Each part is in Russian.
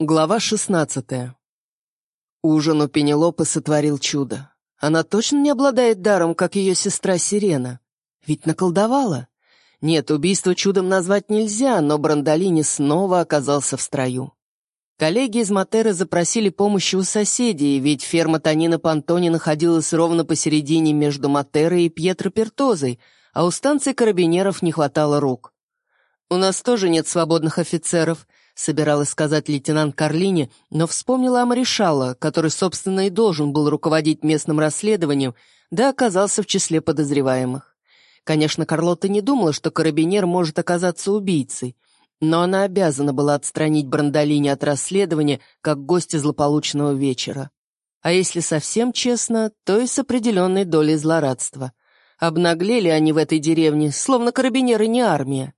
Глава шестнадцатая. Ужин у Пенелопы сотворил чудо. Она точно не обладает даром, как ее сестра Сирена. Ведь наколдовала. Нет, убийство чудом назвать нельзя, но Брандолини снова оказался в строю. Коллеги из Матеры запросили помощи у соседей, ведь ферма Танина Пантони находилась ровно посередине между Матерой и Пьетро Пертозой, а у станции карабинеров не хватало рук. «У нас тоже нет свободных офицеров», собиралась сказать лейтенант Карлини, но вспомнила о Маришала, который, собственно, и должен был руководить местным расследованием, да оказался в числе подозреваемых. Конечно, Карлотта не думала, что карабинер может оказаться убийцей, но она обязана была отстранить Брандолини от расследования как гостя злополучного вечера. А если совсем честно, то и с определенной долей злорадства. Обнаглели они в этой деревне, словно карабинеры не армия.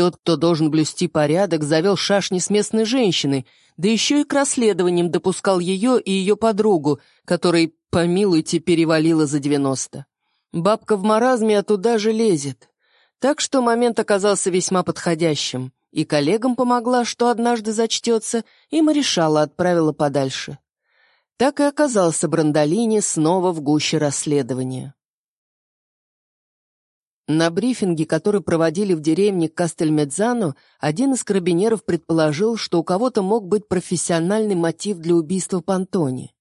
Тот, кто должен блюсти порядок, завел шашни с местной женщиной, да еще и к расследованиям допускал ее и ее подругу, которой, помилуйте, перевалила за девяносто. Бабка в маразме, а туда же лезет. Так что момент оказался весьма подходящим, и коллегам помогла, что однажды зачтется, и Маришала отправила подальше. Так и оказался Брандолини снова в гуще расследования. На брифинге, который проводили в деревне Кастельмедзано, один из карабинеров предположил, что у кого-то мог быть профессиональный мотив для убийства Пантони.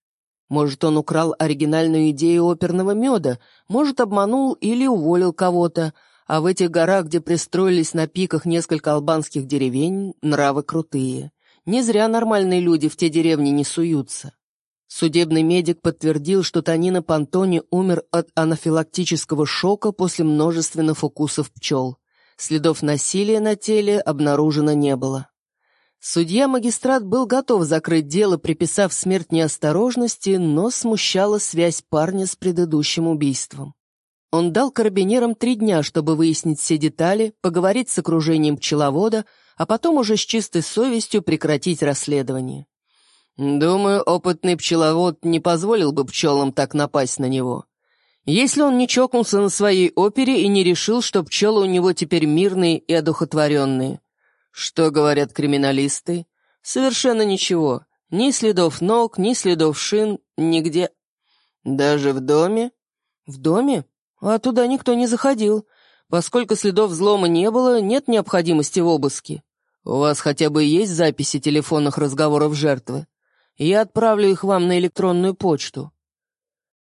Может, он украл оригинальную идею оперного меда, может, обманул или уволил кого-то, а в этих горах, где пристроились на пиках несколько албанских деревень, нравы крутые. Не зря нормальные люди в те деревни не суются. Судебный медик подтвердил, что Танина Пантони умер от анафилактического шока после множественных укусов пчел. Следов насилия на теле обнаружено не было. Судья-магистрат был готов закрыть дело, приписав смерть неосторожности, но смущала связь парня с предыдущим убийством. Он дал карабинерам три дня, чтобы выяснить все детали, поговорить с окружением пчеловода, а потом уже с чистой совестью прекратить расследование. Думаю, опытный пчеловод не позволил бы пчелам так напасть на него. Если он не чокнулся на своей опере и не решил, что пчелы у него теперь мирные и одухотворенные. Что говорят криминалисты? Совершенно ничего. Ни следов ног, ни следов шин, нигде. Даже в доме? В доме? А туда никто не заходил. Поскольку следов взлома не было, нет необходимости в обыске. У вас хотя бы есть записи телефонных разговоров жертвы? Я отправлю их вам на электронную почту».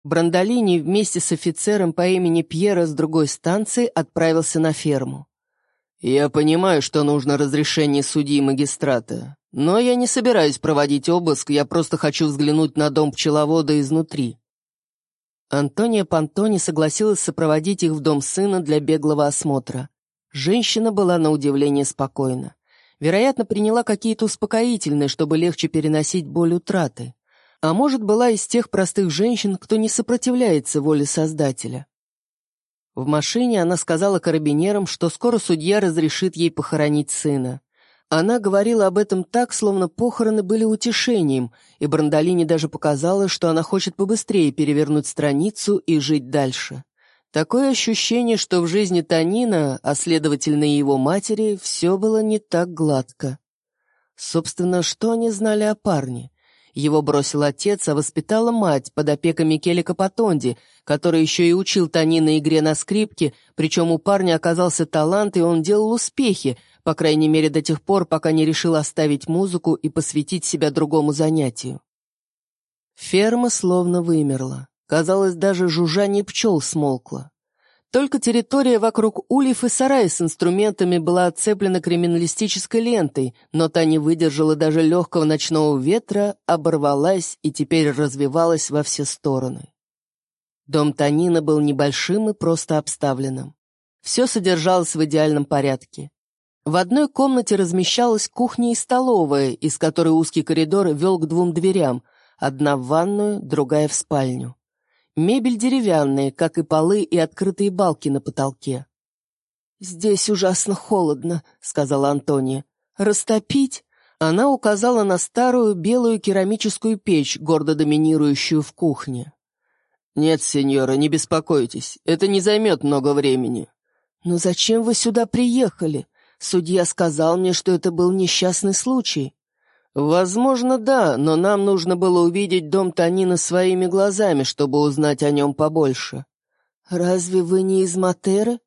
Брандолини вместе с офицером по имени Пьера с другой станции отправился на ферму. «Я понимаю, что нужно разрешение судьи магистрата, но я не собираюсь проводить обыск, я просто хочу взглянуть на дом пчеловода изнутри». Антония Пантони согласилась сопроводить их в дом сына для беглого осмотра. Женщина была на удивление спокойна. Вероятно, приняла какие-то успокоительные, чтобы легче переносить боль утраты. А может, была из тех простых женщин, кто не сопротивляется воле Создателя. В машине она сказала карабинерам, что скоро судья разрешит ей похоронить сына. Она говорила об этом так, словно похороны были утешением, и Брандолине даже показалось, что она хочет побыстрее перевернуть страницу и жить дальше. Такое ощущение, что в жизни Танина, а следовательно и его матери, все было не так гладко. Собственно, что они знали о парне? Его бросил отец, а воспитала мать под опекой Микеле Капатонди, который еще и учил Танина игре на скрипке, причем у парня оказался талант, и он делал успехи, по крайней мере до тех пор, пока не решил оставить музыку и посвятить себя другому занятию. Ферма словно вымерла. Казалось, даже жужжание пчел смолкло. Только территория вокруг ульев и сарая с инструментами была оцеплена криминалистической лентой, но та не выдержала даже легкого ночного ветра, оборвалась и теперь развивалась во все стороны. Дом Танина был небольшим и просто обставленным. Все содержалось в идеальном порядке. В одной комнате размещалась кухня и столовая, из которой узкий коридор вел к двум дверям, одна в ванную, другая в спальню. Мебель деревянная, как и полы и открытые балки на потолке. «Здесь ужасно холодно», — сказала Антония. «Растопить?» Она указала на старую белую керамическую печь, гордо доминирующую в кухне. «Нет, сеньора, не беспокойтесь, это не займет много времени». «Но зачем вы сюда приехали? Судья сказал мне, что это был несчастный случай». «Возможно, да, но нам нужно было увидеть дом Танина своими глазами, чтобы узнать о нем побольше». «Разве вы не из Матеры?»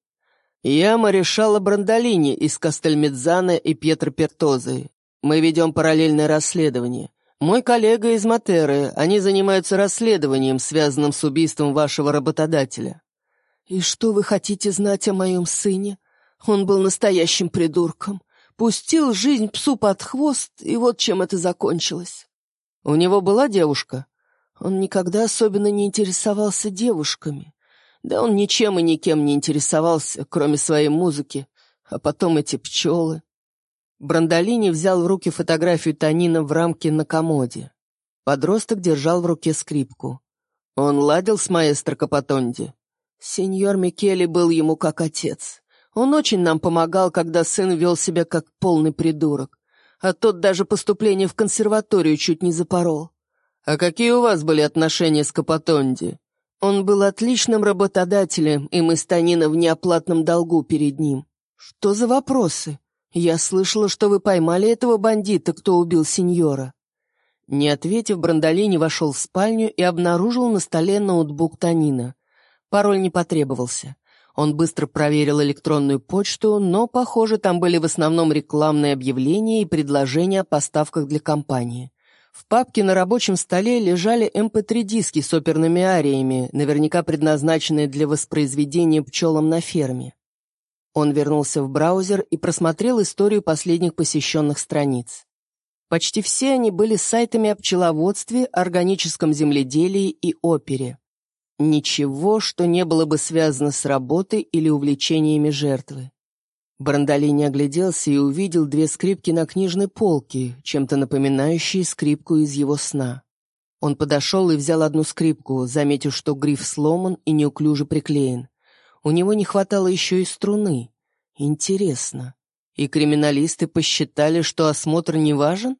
«Я Маришала Брандолини из Кастельмедзана и Пьетро Пертозы. Мы ведем параллельное расследование. Мой коллега из Матеры, они занимаются расследованием, связанным с убийством вашего работодателя». «И что вы хотите знать о моем сыне? Он был настоящим придурком. Пустил жизнь псу под хвост, и вот чем это закончилось». «У него была девушка?» Он никогда особенно не интересовался девушками. Да он ничем и никем не интересовался, кроме своей музыки. А потом эти пчелы. Брандолини взял в руки фотографию Танина в рамке на комоде. Подросток держал в руке скрипку. Он ладил с маэстро Капотонди. Сеньор Микеле был ему как отец. Он очень нам помогал, когда сын вел себя как полный придурок. А тот даже поступление в консерваторию чуть не запорол. «А какие у вас были отношения с Капотонди?» Он был отличным работодателем, и мы с Танина в неоплатном долгу перед ним. Что за вопросы? Я слышала, что вы поймали этого бандита, кто убил сеньора. Не ответив, Брандолини вошел в спальню и обнаружил на столе ноутбук Танина. Пароль не потребовался. Он быстро проверил электронную почту, но, похоже, там были в основном рекламные объявления и предложения о поставках для компании. В папке на рабочем столе лежали MP3-диски эм с оперными ариями, наверняка предназначенные для воспроизведения пчелам на ферме. Он вернулся в браузер и просмотрел историю последних посещенных страниц. Почти все они были сайтами о пчеловодстве, органическом земледелии и опере. Ничего, что не было бы связано с работой или увлечениями жертвы. Брандолини огляделся и увидел две скрипки на книжной полке, чем-то напоминающие скрипку из его сна. Он подошел и взял одну скрипку, заметив, что гриф сломан и неуклюже приклеен. У него не хватало еще и струны. Интересно. И криминалисты посчитали, что осмотр не важен?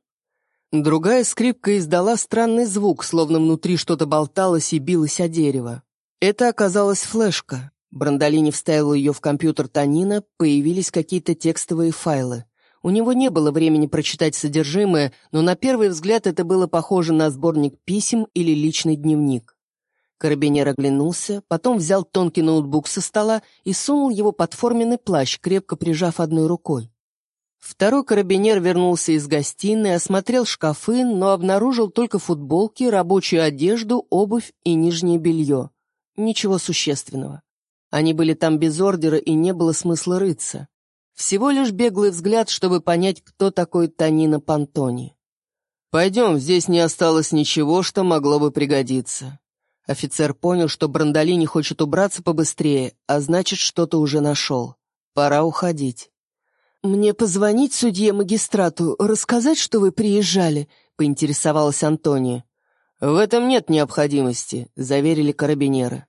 Другая скрипка издала странный звук, словно внутри что-то болталось и билось о дерево. Это оказалась флешка. Брандолини вставил ее в компьютер Танина, появились какие-то текстовые файлы. У него не было времени прочитать содержимое, но на первый взгляд это было похоже на сборник писем или личный дневник. Карабинер оглянулся, потом взял тонкий ноутбук со стола и сунул его под форменный плащ, крепко прижав одной рукой. Второй карабинер вернулся из гостиной, осмотрел шкафы, но обнаружил только футболки, рабочую одежду, обувь и нижнее белье. Ничего существенного. Они были там без ордера, и не было смысла рыться. Всего лишь беглый взгляд, чтобы понять, кто такой Танина Пантони. «Пойдем, здесь не осталось ничего, что могло бы пригодиться». Офицер понял, что Брандолини хочет убраться побыстрее, а значит, что-то уже нашел. Пора уходить. «Мне позвонить судье-магистрату, рассказать, что вы приезжали?» — поинтересовалась Антония. «В этом нет необходимости», — заверили карабинеры.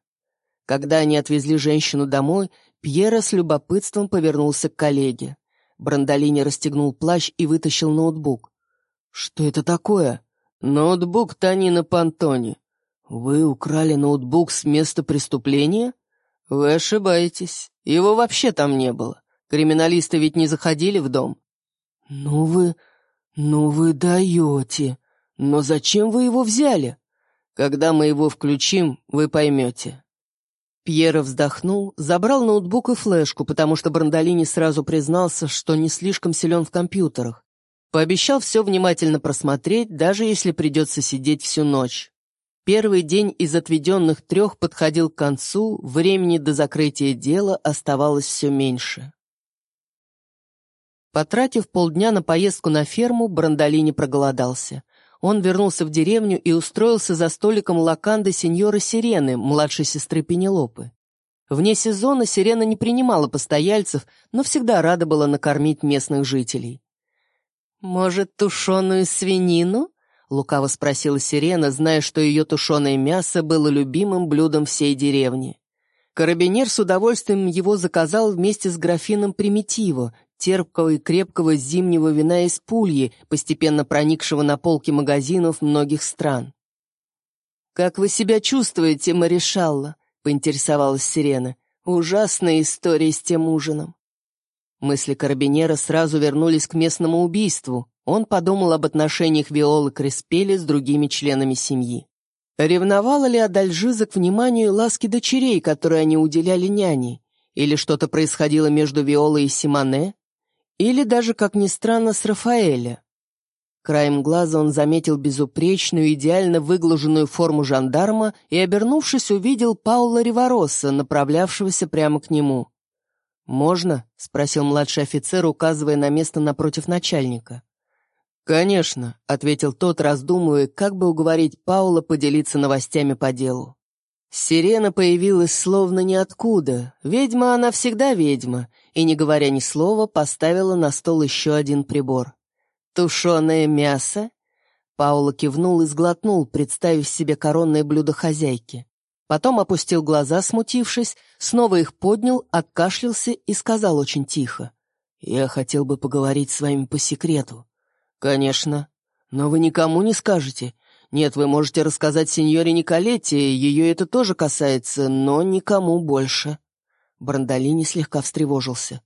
Когда они отвезли женщину домой, Пьера с любопытством повернулся к коллеге. Брандолини расстегнул плащ и вытащил ноутбук. «Что это такое?» «Ноутбук Танина Пантони». «Вы украли ноутбук с места преступления?» «Вы ошибаетесь. Его вообще там не было. Криминалисты ведь не заходили в дом». «Ну вы... ну вы даете. Но зачем вы его взяли?» «Когда мы его включим, вы поймете». Пьеро вздохнул, забрал ноутбук и флешку, потому что Брандолини сразу признался, что не слишком силен в компьютерах. Пообещал все внимательно просмотреть, даже если придется сидеть всю ночь. Первый день из отведенных трех подходил к концу, времени до закрытия дела оставалось все меньше. Потратив полдня на поездку на ферму, Брандолини проголодался. Он вернулся в деревню и устроился за столиком лаканды сеньора Сирены, младшей сестры Пенелопы. Вне сезона Сирена не принимала постояльцев, но всегда рада была накормить местных жителей. «Может, тушеную свинину?» — лукаво спросила Сирена, зная, что ее тушеное мясо было любимым блюдом всей деревни. Карабинер с удовольствием его заказал вместе с графином Примитиво, терпкого и крепкого зимнего вина из пульи, постепенно проникшего на полки магазинов многих стран. «Как вы себя чувствуете, Маришалла?» — поинтересовалась Сирена. «Ужасная история с тем ужином». Мысли карабинера сразу вернулись к местному убийству. Он подумал об отношениях Виолы Креспели с другими членами семьи. Ревновала ли Адальжиза к вниманию и ласке дочерей, которые они уделяли няне? Или что-то происходило между Виолой и Симоне? Или даже, как ни странно, с Рафаэля? Краем глаза он заметил безупречную, идеально выглаженную форму жандарма и, обернувшись, увидел Паула Ривароса, направлявшегося прямо к нему. «Можно?» — спросил младший офицер, указывая на место напротив начальника. «Конечно», — ответил тот, раздумывая, как бы уговорить Паула поделиться новостями по делу. Сирена появилась словно ниоткуда. Ведьма она всегда ведьма, и, не говоря ни слова, поставила на стол еще один прибор. «Тушеное мясо?» Паула кивнул и сглотнул, представив себе коронное блюдо хозяйки. Потом опустил глаза, смутившись, снова их поднял, откашлялся и сказал очень тихо. «Я хотел бы поговорить с вами по секрету». «Конечно. Но вы никому не скажете. Нет, вы можете рассказать сеньоре Николетте, ее это тоже касается, но никому больше». Брандолини слегка встревожился.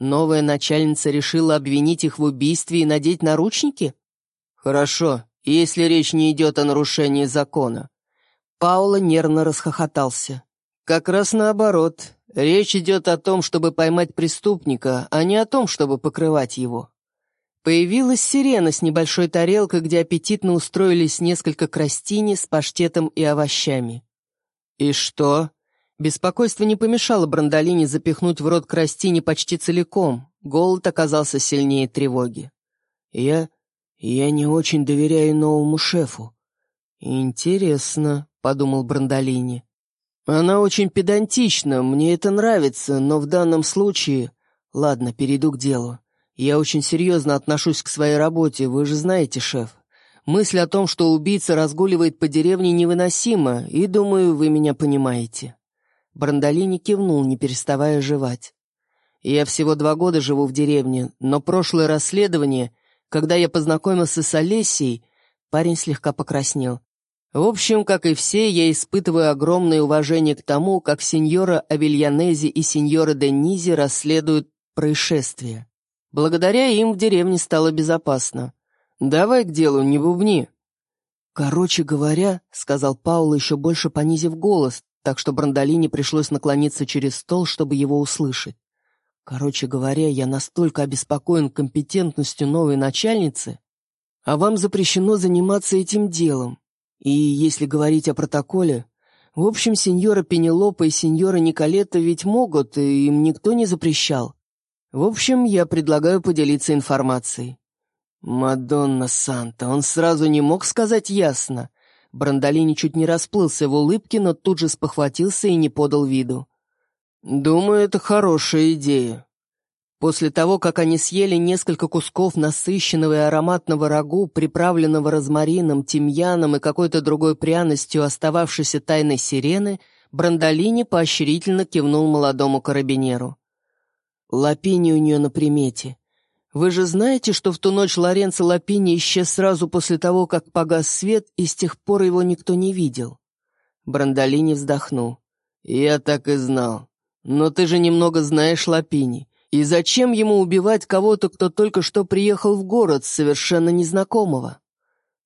Новая начальница решила обвинить их в убийстве и надеть наручники? Хорошо, если речь не идет о нарушении закона. Паула нервно расхохотался. Как раз наоборот. Речь идет о том, чтобы поймать преступника, а не о том, чтобы покрывать его. Появилась сирена с небольшой тарелкой, где аппетитно устроились несколько крастини с паштетом и овощами. «И что?» Беспокойство не помешало Брандолине запихнуть в рот крастини почти целиком. Голод оказался сильнее тревоги. «Я... я не очень доверяю новому шефу». «Интересно», — подумал Брандолини. «Она очень педантична, мне это нравится, но в данном случае...» «Ладно, перейду к делу. Я очень серьезно отношусь к своей работе, вы же знаете, шеф. Мысль о том, что убийца разгуливает по деревне, невыносима, и, думаю, вы меня понимаете». Брандолини кивнул, не переставая жевать. «Я всего два года живу в деревне, но прошлое расследование, когда я познакомился с Олесей, парень слегка покраснел. В общем, как и все, я испытываю огромное уважение к тому, как сеньора Авельянези и сеньора Денизи расследуют происшествие. Благодаря им в деревне стало безопасно. Давай к делу, не бубни». «Короче говоря», — сказал Пауло, еще больше понизив голос, так что Брандолине пришлось наклониться через стол, чтобы его услышать. Короче говоря, я настолько обеспокоен компетентностью новой начальницы, а вам запрещено заниматься этим делом. И если говорить о протоколе, в общем, сеньора Пенелопа и сеньора Николета ведь могут, и им никто не запрещал. В общем, я предлагаю поделиться информацией. Мадонна Санта, он сразу не мог сказать ясно. Брандолини чуть не расплылся в улыбке, но тут же спохватился и не подал виду. «Думаю, это хорошая идея». После того, как они съели несколько кусков насыщенного и ароматного рагу, приправленного розмарином, тимьяном и какой-то другой пряностью остававшейся тайной сирены, Брандолини поощрительно кивнул молодому карабинеру. «Лапини у нее на примете. Вы же знаете, что в ту ночь Лоренцо Лапини исчез сразу после того, как погас свет, и с тех пор его никто не видел?» Брандолини вздохнул. «Я так и знал. Но ты же немного знаешь Лапини. И зачем ему убивать кого-то, кто только что приехал в город, совершенно незнакомого?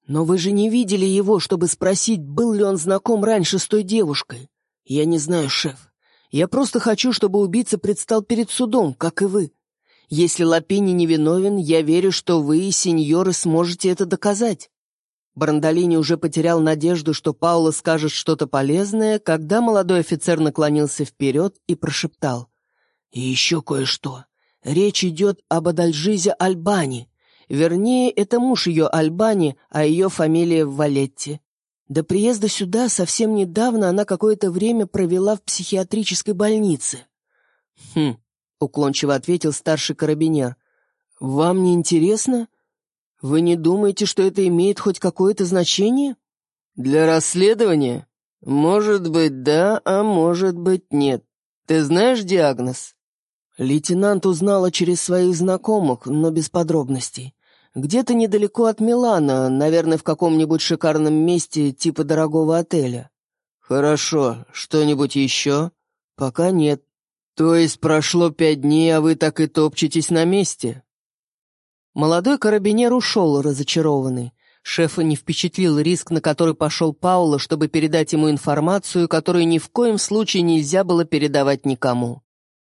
Но вы же не видели его, чтобы спросить, был ли он знаком раньше с той девушкой. Я не знаю, шеф. Я просто хочу, чтобы убийца предстал перед судом, как и вы. Если Лапини невиновен, я верю, что вы, сеньоры, сможете это доказать». Брандолини уже потерял надежду, что Пауло скажет что-то полезное, когда молодой офицер наклонился вперед и прошептал. «И еще кое-что. Речь идет об Адальжизе Альбани. Вернее, это муж ее Альбани, а ее фамилия Валетти. До приезда сюда совсем недавно она какое-то время провела в психиатрической больнице». «Хм, — уклончиво ответил старший карабинер. «Вам не интересно? Вы не думаете, что это имеет хоть какое-то значение?» «Для расследования? Может быть, да, а может быть, нет. Ты знаешь диагноз?» Лейтенант узнала через своих знакомых, но без подробностей. Где-то недалеко от Милана, наверное, в каком-нибудь шикарном месте типа дорогого отеля. «Хорошо. Что-нибудь еще?» «Пока нет. «То есть прошло пять дней, а вы так и топчетесь на месте?» Молодой карабинер ушел разочарованный. Шефа не впечатлил риск, на который пошел Паула, чтобы передать ему информацию, которую ни в коем случае нельзя было передавать никому.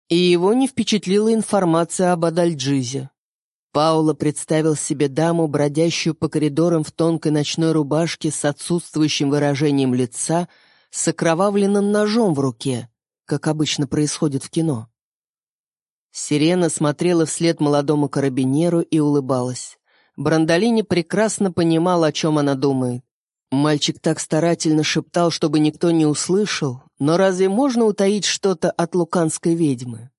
И его не впечатлила информация об Адальджизе. Паула представил себе даму, бродящую по коридорам в тонкой ночной рубашке с отсутствующим выражением лица, с окровавленным ножом в руке, как обычно происходит в кино. Сирена смотрела вслед молодому карабинеру и улыбалась. Брандолини прекрасно понимал, о чем она думает. Мальчик так старательно шептал, чтобы никто не услышал, но разве можно утаить что-то от луканской ведьмы?